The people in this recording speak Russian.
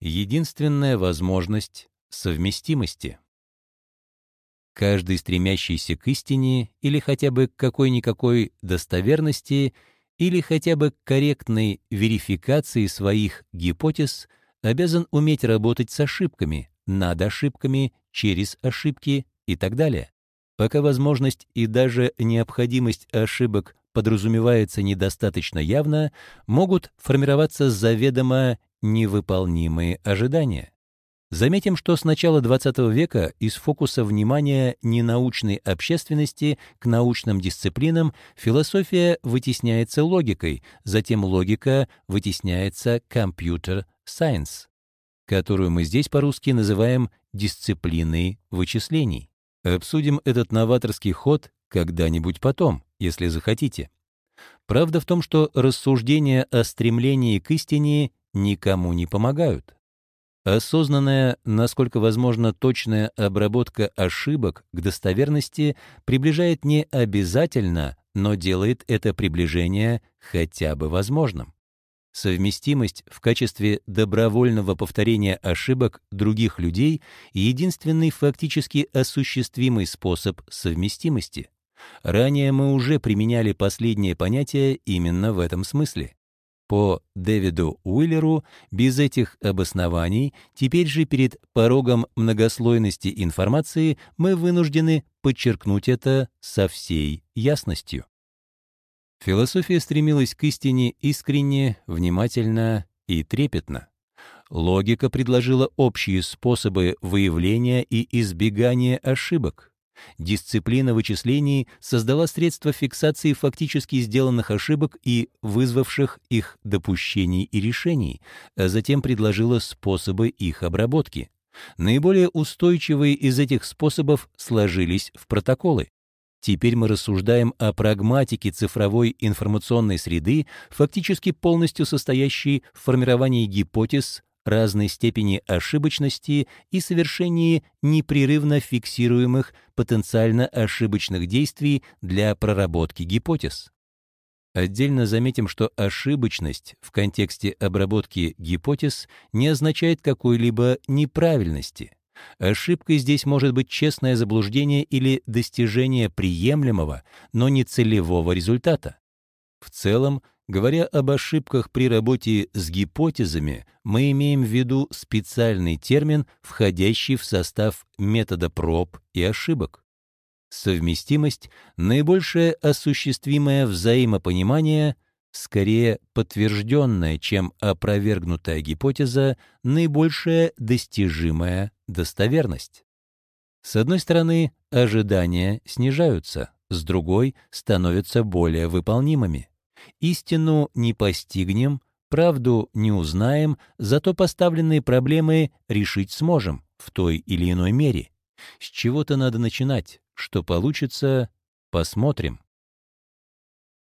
Единственная возможность совместимости. Каждый, стремящийся к истине или хотя бы к какой-никакой достоверности или хотя бы к корректной верификации своих гипотез, обязан уметь работать с ошибками, над ошибками, через ошибки и так далее. Пока возможность и даже необходимость ошибок подразумевается недостаточно явно, могут формироваться заведомо невыполнимые ожидания. Заметим, что с начала XX века из фокуса внимания ненаучной общественности к научным дисциплинам философия вытесняется логикой, затем логика вытесняется компьютер science, которую мы здесь по-русски называем дисциплиной вычислений. Обсудим этот новаторский ход когда-нибудь потом, если захотите. Правда в том, что рассуждения о стремлении к истине никому не помогают. Осознанная, насколько возможно, точная обработка ошибок к достоверности приближает не обязательно, но делает это приближение хотя бы возможным. Совместимость в качестве добровольного повторения ошибок других людей — единственный фактически осуществимый способ совместимости. Ранее мы уже применяли последнее понятие именно в этом смысле. По Дэвиду Уиллеру, без этих обоснований, теперь же перед порогом многослойности информации мы вынуждены подчеркнуть это со всей ясностью. Философия стремилась к истине искренне, внимательно и трепетно. Логика предложила общие способы выявления и избегания ошибок. Дисциплина вычислений создала средства фиксации фактически сделанных ошибок и вызвавших их допущений и решений, а затем предложила способы их обработки. Наиболее устойчивые из этих способов сложились в протоколы. Теперь мы рассуждаем о прагматике цифровой информационной среды, фактически полностью состоящей в формировании гипотез, разной степени ошибочности и совершении непрерывно фиксируемых потенциально ошибочных действий для проработки гипотез. Отдельно заметим, что ошибочность в контексте обработки гипотез не означает какой-либо неправильности. Ошибкой здесь может быть честное заблуждение или достижение приемлемого, но не целевого результата. В целом, Говоря об ошибках при работе с гипотезами, мы имеем в виду специальный термин, входящий в состав метода проб и ошибок. Совместимость — наибольшее осуществимое взаимопонимание, скорее подтвержденная, чем опровергнутая гипотеза, наибольшая достижимая достоверность. С одной стороны, ожидания снижаются, с другой — становятся более выполнимыми. Истину не постигнем, правду не узнаем, зато поставленные проблемы решить сможем в той или иной мере. С чего-то надо начинать. Что получится, посмотрим.